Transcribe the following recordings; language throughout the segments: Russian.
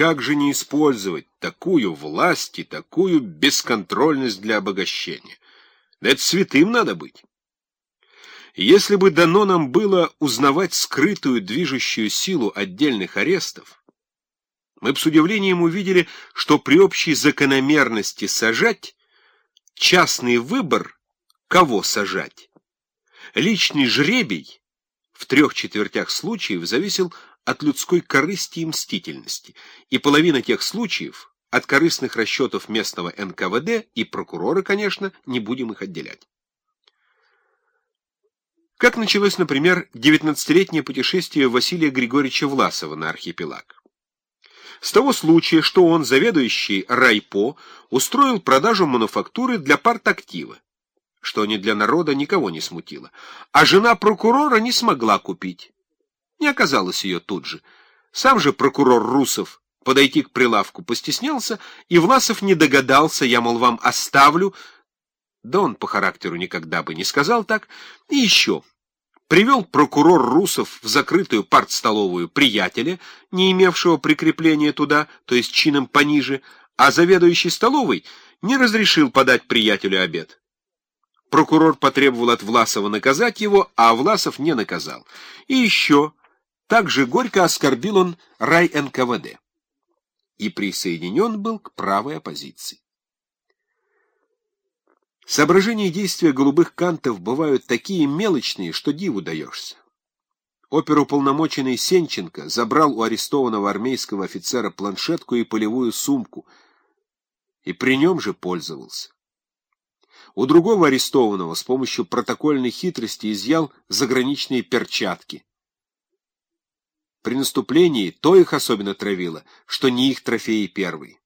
Как же не использовать такую власть и такую бесконтрольность для обогащения? Да это святым надо быть. Если бы дано нам было узнавать скрытую движущую силу отдельных арестов, мы бы с удивлением увидели, что при общей закономерности сажать частный выбор, кого сажать, личный жребий в трех четвертях случаев зависел от людской корысти и мстительности, и половина тех случаев от корыстных расчетов местного НКВД и прокурора, конечно, не будем их отделять. Как началось, например, 19-летнее путешествие Василия Григорьевича Власова на архипелаг? С того случая, что он, заведующий райпо, устроил продажу мануфактуры для партактива, что не для народа никого не смутило, а жена прокурора не смогла купить. Не оказалось ее тут же. Сам же прокурор Русов подойти к прилавку постеснялся, и Власов не догадался, я, мол, вам оставлю, да он по характеру никогда бы не сказал так, и еще привел прокурор Русов в закрытую партстоловую приятеля, не имевшего прикрепления туда, то есть чином пониже, а заведующий столовой не разрешил подать приятелю обед. Прокурор потребовал от Власова наказать его, а Власов не наказал. И еще, также горько оскорбил он рай НКВД и присоединен был к правой оппозиции. Соображения и действия голубых кантов бывают такие мелочные, что диву даешься. Оперуполномоченный Сенченко забрал у арестованного армейского офицера планшетку и полевую сумку, и при нем же пользовался. У другого арестованного с помощью протокольной хитрости изъял заграничные перчатки. При наступлении то их особенно травило, что не их трофеи первый.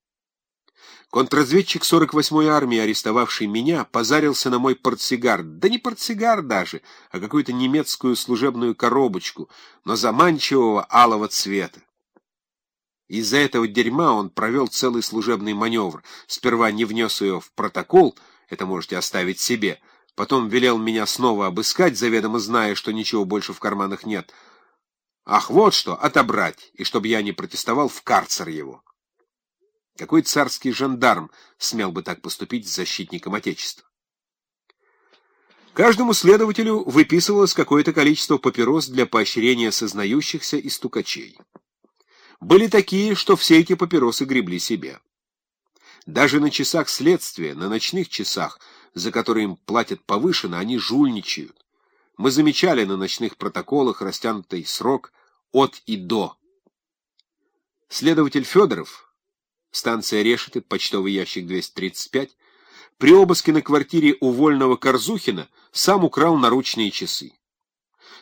Контрразведчик 48-й армии, арестовавший меня, позарился на мой портсигар. Да не портсигар даже, а какую-то немецкую служебную коробочку, но заманчивого алого цвета. Из-за этого дерьма он провел целый служебный маневр. Сперва не внес ее в протокол, это можете оставить себе, потом велел меня снова обыскать, заведомо зная, что ничего больше в карманах нет. Ах, вот что, отобрать, и чтобы я не протестовал, в карцер его. Какой царский жандарм смел бы так поступить с защитником Отечества? Каждому следователю выписывалось какое-то количество папирос для поощрения сознающихся и стукачей. Были такие, что все эти папиросы гребли себе. Даже на часах следствия, на ночных часах, за которые им платят повышенно, они жульничают. Мы замечали на ночных протоколах растянутый срок от и до. Следователь Федоров станция Решеты, почтовый ящик 235, при обыске на квартире у вольного Корзухина сам украл наручные часы.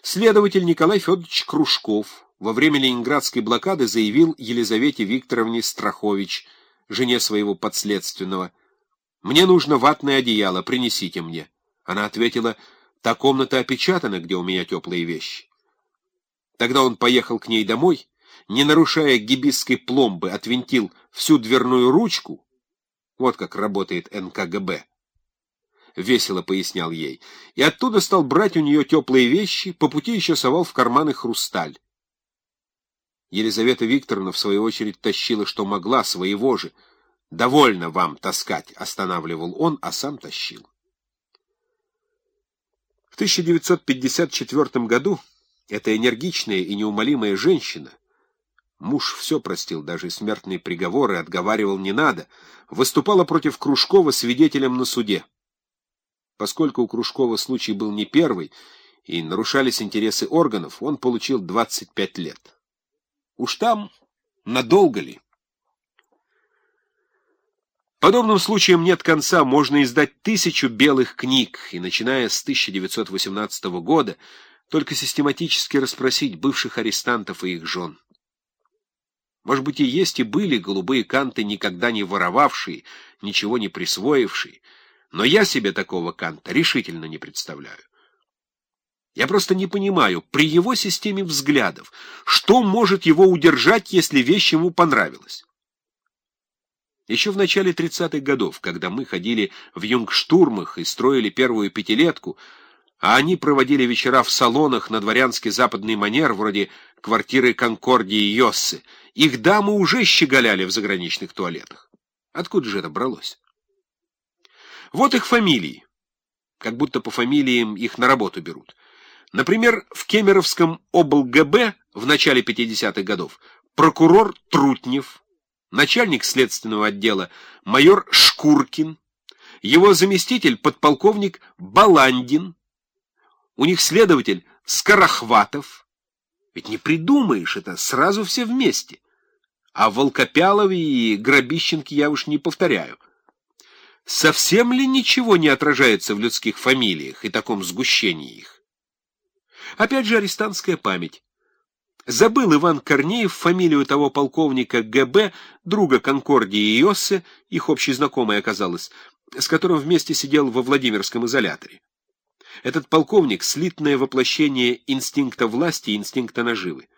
Следователь Николай Федорович Кружков во время ленинградской блокады заявил Елизавете Викторовне Страхович, жене своего подследственного, «Мне нужно ватное одеяло, принесите мне». Она ответила, «Та комната опечатана, где у меня теплые вещи». Тогда он поехал к ней домой, не нарушая гибисской пломбы, отвинтил всю дверную ручку. Вот как работает НКГБ. Весело пояснял ей. И оттуда стал брать у нее теплые вещи, по пути еще совал в карманы хрусталь. Елизавета Викторовна, в свою очередь, тащила, что могла, своего же. «Довольно вам таскать», — останавливал он, а сам тащил. В 1954 году эта энергичная и неумолимая женщина Муж все простил, даже смертные приговоры, отговаривал не надо. Выступала против Кружкова свидетелем на суде. Поскольку у Кружкова случай был не первый, и нарушались интересы органов, он получил 25 лет. Уж там надолго ли? Подобным случаям нет конца, можно издать тысячу белых книг, и, начиная с 1918 года, только систематически расспросить бывших арестантов и их жен. Может быть, и есть и были голубые канты, никогда не воровавшие, ничего не присвоившие, но я себе такого канта решительно не представляю. Я просто не понимаю, при его системе взглядов, что может его удержать, если вещь ему понравилась? Еще в начале 30-х годов, когда мы ходили в юнгштурмах и строили первую пятилетку, а они проводили вечера в салонах на дворянский западный манер, вроде квартиры Конкордии и Йоссы. Их дамы уже щеголяли в заграничных туалетах. Откуда же это бралось? Вот их фамилии. Как будто по фамилиям их на работу берут. Например, в Кемеровском облГБ в начале 50-х годов прокурор Трутнев, начальник следственного отдела майор Шкуркин, его заместитель подполковник Баландин, у них следователь Скорохватов. Ведь не придумаешь это, сразу все вместе. А Волкопялове и Грабищенке я уж не повторяю. Совсем ли ничего не отражается в людских фамилиях и таком сгущении их? Опять же арестантская память. Забыл Иван Корнеев фамилию того полковника ГБ, друга Конкордии и Йоссе, их общей знакомой оказалось, с которым вместе сидел во Владимирском изоляторе. Этот полковник — слитное воплощение инстинкта власти и инстинкта наживы.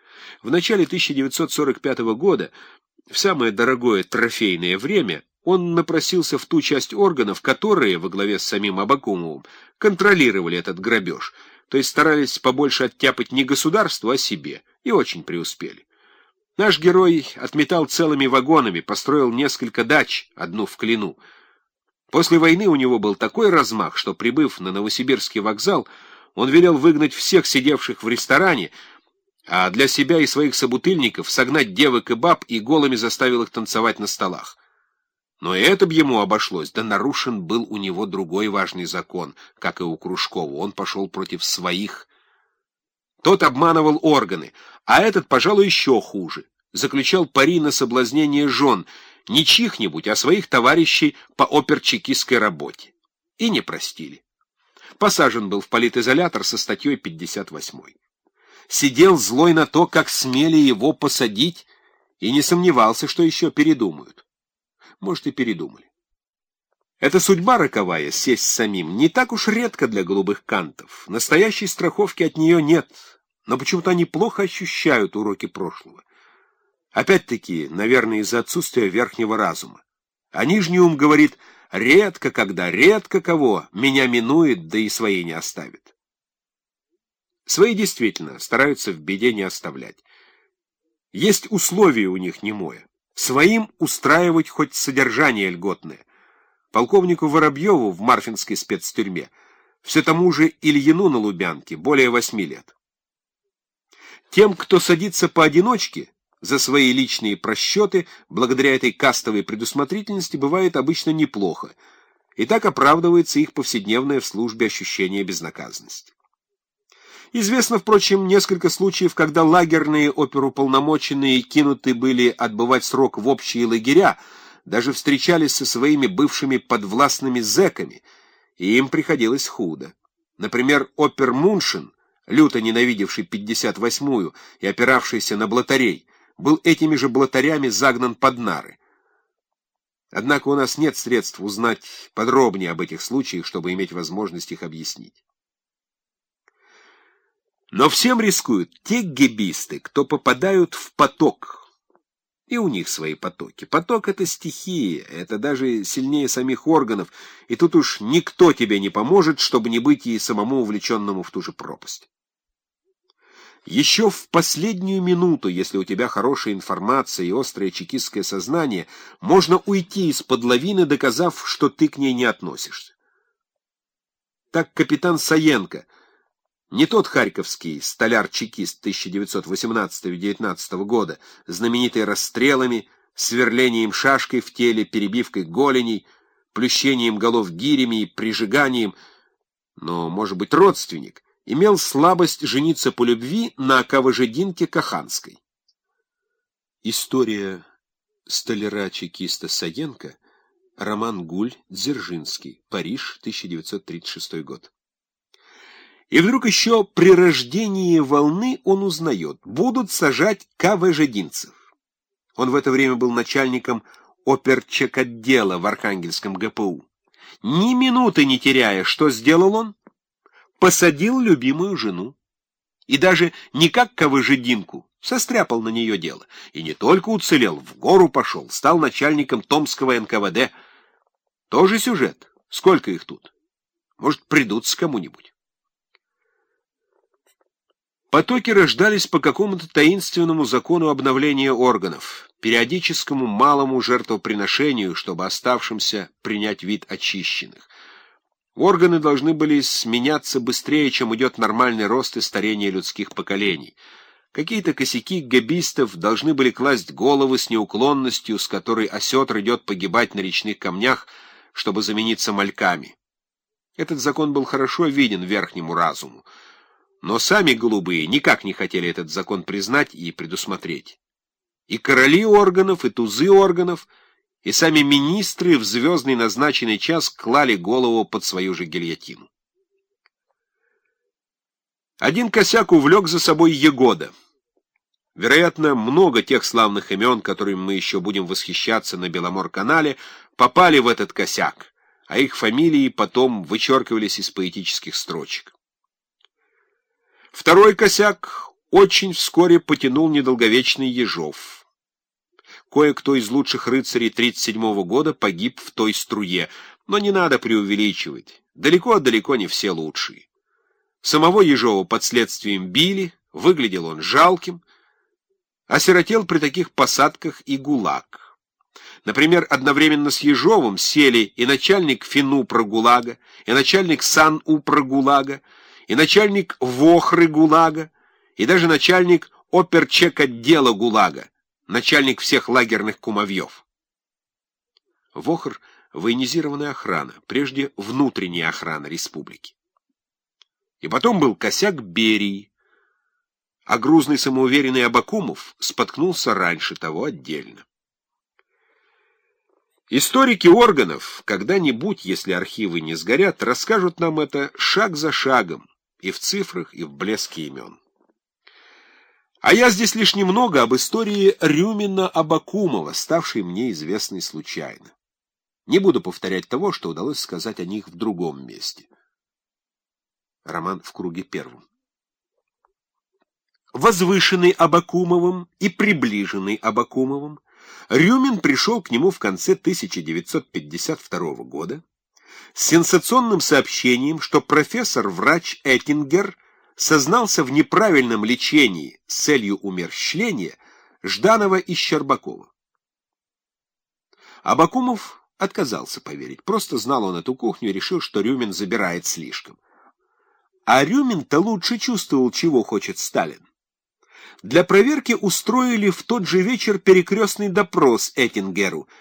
В начале 1945 года, в самое дорогое трофейное время, он напросился в ту часть органов, которые, во главе с самим Абакумовым, контролировали этот грабеж, то есть старались побольше оттяпать не государству, а себе, и очень преуспели. Наш герой отметал целыми вагонами, построил несколько дач, одну в Клину — После войны у него был такой размах, что, прибыв на Новосибирский вокзал, он велел выгнать всех сидевших в ресторане, а для себя и своих собутыльников согнать девок и баб и голыми заставил их танцевать на столах. Но и это б ему обошлось, да нарушен был у него другой важный закон, как и у Кружкова, он пошел против своих. Тот обманывал органы, а этот, пожалуй, еще хуже, заключал пари на соблазнение жен — не чьих-нибудь, а своих товарищей по оперчекистской работе. И не простили. Посажен был в политизолятор со статьей 58. Сидел злой на то, как смели его посадить, и не сомневался, что еще передумают. Может, и передумали. Эта судьба роковая, сесть самим, не так уж редко для голубых кантов. Настоящей страховки от нее нет, но почему-то они плохо ощущают уроки прошлого. Опять-таки, наверное, из-за отсутствия верхнего разума. А нижний ум говорит, редко когда, редко кого меня минует, да и свои не оставит. Свои действительно стараются в беде не оставлять. Есть условия у них немое. Своим устраивать хоть содержание льготное. Полковнику Воробьеву в Марфинской спецтюрьме, все тому же Ильину на Лубянке, более восьми лет. Тем, кто садится поодиночке, за свои личные просчеты, благодаря этой кастовой предусмотрительности, бывает обычно неплохо, и так оправдывается их повседневное в службе ощущение безнаказанности. Известно, впрочем, несколько случаев, когда лагерные оперуполномоченные кинуты были отбывать срок в общие лагеря, даже встречались со своими бывшими подвластными зэками, и им приходилось худо. Например, опер Муншин, люто ненавидевший 58-ю и опиравшийся на блатарей, был этими же блатарями загнан под нары. Однако у нас нет средств узнать подробнее об этих случаях, чтобы иметь возможность их объяснить. Но всем рискуют те гебисты, кто попадают в поток. И у них свои потоки. Поток — это стихия, это даже сильнее самих органов, и тут уж никто тебе не поможет, чтобы не быть и самому увлеченному в ту же пропасть. Еще в последнюю минуту, если у тебя хорошая информация и острое чекистское сознание, можно уйти из-под лавины, доказав, что ты к ней не относишься. Так капитан Саенко, не тот харьковский столяр-чекист 1918-19 года, знаменитый расстрелами, сверлением шашкой в теле, перебивкой голеней, плющением голов гирями и прижиганием, но, может быть, родственник, имел слабость жениться по любви на Каважединке Каханской. История столяра-чекиста Саенко, Роман Гуль, Дзержинский, Париж, 1936 год. И вдруг еще при рождении волны он узнает, будут сажать КВЖдинцев. Он в это время был начальником оперчекотдела в Архангельском ГПУ. Ни минуты не теряя, что сделал он? посадил любимую жену. И даже не как ковыжединку, состряпал на нее дело. И не только уцелел, в гору пошел, стал начальником Томского НКВД. Тоже сюжет. Сколько их тут? Может, придутся кому-нибудь. Потоки рождались по какому-то таинственному закону обновления органов, периодическому малому жертвоприношению, чтобы оставшимся принять вид очищенных. Органы должны были сменяться быстрее, чем идет нормальный рост и старение людских поколений. Какие-то косяки габистов должны были класть головы с неуклонностью, с которой осетр идет погибать на речных камнях, чтобы замениться мальками. Этот закон был хорошо виден верхнему разуму. Но сами голубые никак не хотели этот закон признать и предусмотреть. И короли органов, и тузы органов, и сами министры в звездный назначенный час клали голову под свою же гильотину. Один косяк увлек за собой Егода. Вероятно, много тех славных имен, которыми мы еще будем восхищаться на Беломор-канале, попали в этот косяк, а их фамилии потом вычеркивались из поэтических строчек. Второй косяк очень вскоре потянул недолговечный Ежов. Кое-кто из лучших рыцарей 37-го года погиб в той струе, но не надо преувеличивать. Далеко-далеко не все лучшие. Самого Ежова под следствием били, выглядел он жалким, осиротел при таких посадках и ГУЛАГ. Например, одновременно с Ежовым сели и начальник ФИНУ ГУЛАГа, и начальник САНУ ГУЛАГа, и начальник ВОХРы ГУЛАГа, и даже начальник оперчек отдела ГУЛАГа, начальник всех лагерных кумовьев. ВОХР — военизированная охрана, прежде внутренняя охрана республики. И потом был косяк Берии, а грузный самоуверенный Абакумов споткнулся раньше того отдельно. Историки органов когда-нибудь, если архивы не сгорят, расскажут нам это шаг за шагом, и в цифрах, и в блеске имен. А я здесь лишь немного об истории Рюмина Абакумова, ставшей мне известной случайно. Не буду повторять того, что удалось сказать о них в другом месте. Роман в круге первом. Возвышенный Абакумовым и приближенный Абакумовым, Рюмин пришел к нему в конце 1952 года, с сенсационным сообщением, что профессор-врач Эттингер сознался в неправильном лечении с целью умерщвления Жданова и Щербакова. Абакумов отказался поверить, просто знал он эту кухню и решил, что Рюмин забирает слишком. А Рюмин-то лучше чувствовал, чего хочет Сталин. Для проверки устроили в тот же вечер перекрестный допрос Эттингеру —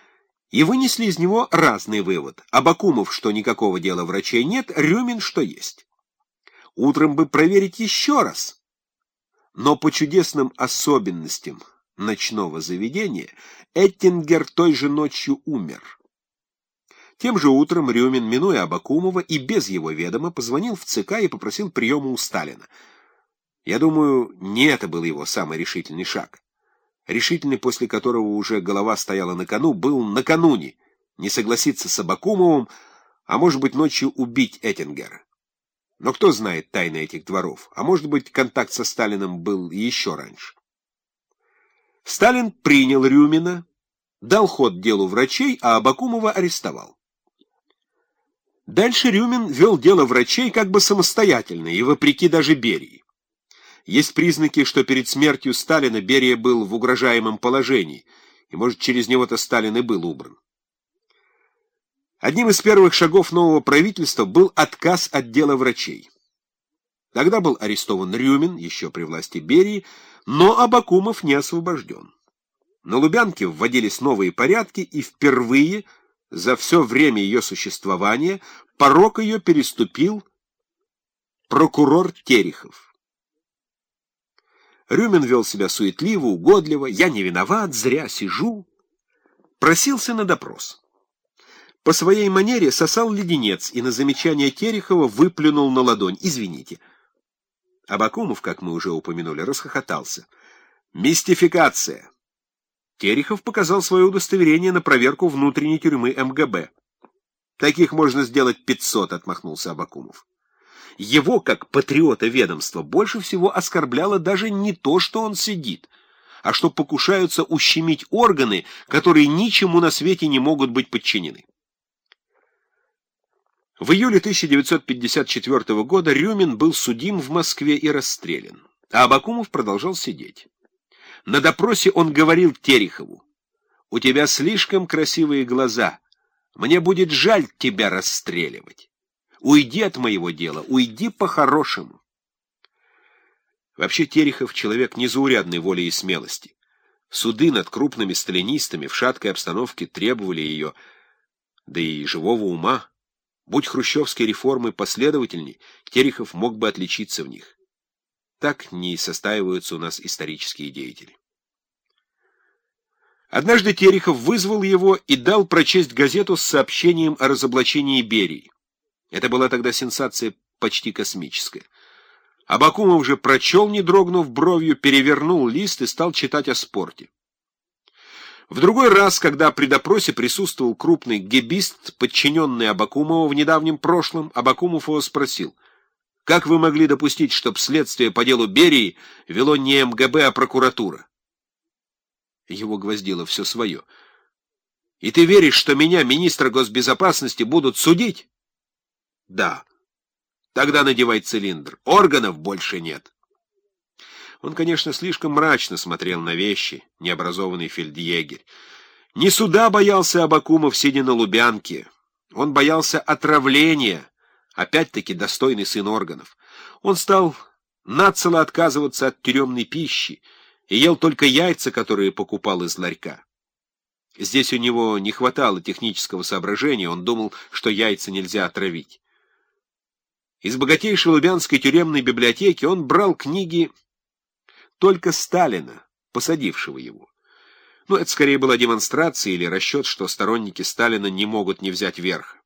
и вынесли из него разный вывод. Абакумов, что никакого дела врачей нет, Рюмин, что есть. Утром бы проверить еще раз. Но по чудесным особенностям ночного заведения Эттингер той же ночью умер. Тем же утром Рюмин, минуя Абакумова и без его ведома, позвонил в ЦК и попросил приема у Сталина. Я думаю, не это был его самый решительный шаг решительный после которого уже голова стояла на кону, был накануне не согласиться с Абакумовым, а может быть ночью убить Эттингера. Но кто знает тайны этих дворов, а может быть контакт со Сталиным был еще раньше. Сталин принял Рюмина, дал ход делу врачей, а Абакумова арестовал. Дальше Рюмин вел дело врачей как бы самостоятельно и вопреки даже Берии. Есть признаки, что перед смертью Сталина Берия был в угрожаемом положении, и, может, через него-то Сталин и был убран. Одним из первых шагов нового правительства был отказ от дела врачей. Тогда был арестован Рюмин, еще при власти Берии, но Абакумов не освобожден. На Лубянке вводились новые порядки, и впервые за все время ее существования порог ее переступил прокурор Терехов. Рюмин вел себя суетливо, угодливо, я не виноват, зря сижу. Просился на допрос. По своей манере сосал леденец и на замечание Терехова выплюнул на ладонь. Извините. Абакумов, как мы уже упомянули, расхохотался. Мистификация. Терехов показал свое удостоверение на проверку внутренней тюрьмы МГБ. Таких можно сделать пятьсот, отмахнулся Абакумов. Его, как патриота ведомства, больше всего оскорбляло даже не то, что он сидит, а что покушаются ущемить органы, которые ничему на свете не могут быть подчинены. В июле 1954 года Рюмин был судим в Москве и расстрелян. А Абакумов продолжал сидеть. На допросе он говорил Терехову, «У тебя слишком красивые глаза. Мне будет жаль тебя расстреливать. Уйди от моего дела, уйди по-хорошему». Вообще Терехов — человек незаурядной воли и смелости. Суды над крупными сталинистами в шаткой обстановке требовали ее, да и живого ума. Будь хрущевские реформы последовательней, Терехов мог бы отличиться в них. Так не состаиваются у нас исторические деятели. Однажды Терехов вызвал его и дал прочесть газету с сообщением о разоблачении Берии. Это была тогда сенсация почти космическая. Абакумов же прочел, не дрогнув бровью, перевернул лист и стал читать о спорте. В другой раз, когда при допросе присутствовал крупный гебист, подчиненный Абакумову в недавнем прошлом, Абакумов его спросил, «Как вы могли допустить, чтобы следствие по делу Берии вело не МГБ, а прокуратура?» Его гвоздило все свое. «И ты веришь, что меня, министра госбезопасности, будут судить?» «Да». Тогда надевай цилиндр. Органов больше нет. Он, конечно, слишком мрачно смотрел на вещи, необразованный фельдъегерь. Не суда боялся Абакумов, сидя на Лубянке. Он боялся отравления, опять-таки достойный сын органов. Он стал нацело отказываться от тюремной пищи и ел только яйца, которые покупал из ларька. Здесь у него не хватало технического соображения, он думал, что яйца нельзя отравить. Из богатейшей Лубянской тюремной библиотеки он брал книги только Сталина, посадившего его. Но это скорее была демонстрация или расчет, что сторонники Сталина не могут не взять верх.